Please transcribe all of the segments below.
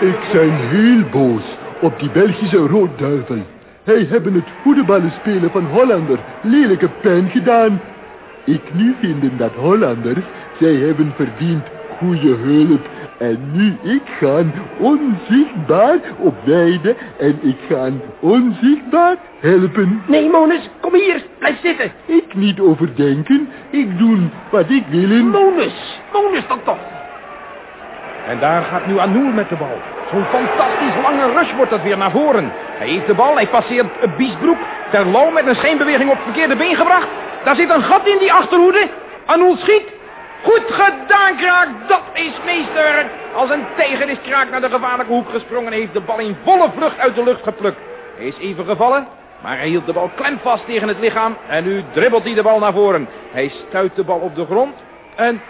Ik zijn heel boos op die Belgische roodduivel. Hij hebben het voetballen spelen van Hollander lelijke pijn gedaan. Ik nu vinden dat Hollanders, zij hebben verdiend goede hulp. En nu ik ga onzichtbaar op weide en ik ga onzichtbaar helpen. Nee, Monus, kom hier. Blijf zitten. Ik niet overdenken, ik doe wat ik wil. Monus, Monus dan toch. En daar gaat nu Anoul met de bal. Zo'n fantastisch lange rush wordt dat weer naar voren. Hij heeft de bal, hij passeert Biesbroek. Terlouw met een scheenbeweging op het verkeerde been gebracht. Daar zit een gat in die achterhoede. Anoul schiet. Goed gedaan, Kraak. Dat is meester. Als een tijger is Kraak naar de gevaarlijke hoek gesprongen... en heeft de bal in volle vlucht uit de lucht geplukt. Hij is even gevallen, maar hij hield de bal klemvast tegen het lichaam... en nu dribbelt hij de bal naar voren. Hij stuit de bal op de grond en...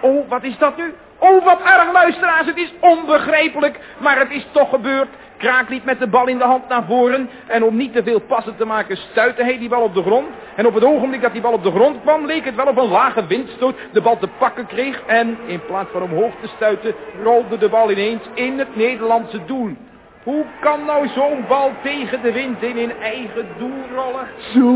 Oh, wat is dat nu? Oh, wat erg, luisteraars. Het is onbegrijpelijk, maar het is toch gebeurd. Kraak liep met de bal in de hand naar voren. En om niet te veel passen te maken, stuitte hij die bal op de grond. En op het ogenblik dat die bal op de grond kwam, leek het wel op een lage windstoot. De bal te pakken kreeg. En in plaats van omhoog te stuiten, rolde de bal ineens in het Nederlandse doel. Hoe kan nou zo'n bal tegen de wind in in eigen doel rollen? Zo,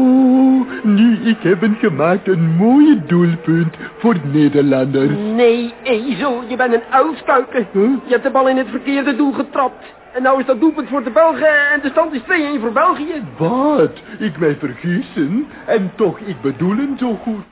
nu ik hebben gemaakt een mooie doelpunt voor Nederlanders. Nee, Ezel, je bent een uilskuiken. Huh? Je hebt de bal in het verkeerde doel getrapt. En nou is dat doelpunt voor de Belgen en de stand is 2-1 voor België. Wat? Ik mij vergissen? En toch, ik bedoelen zo goed.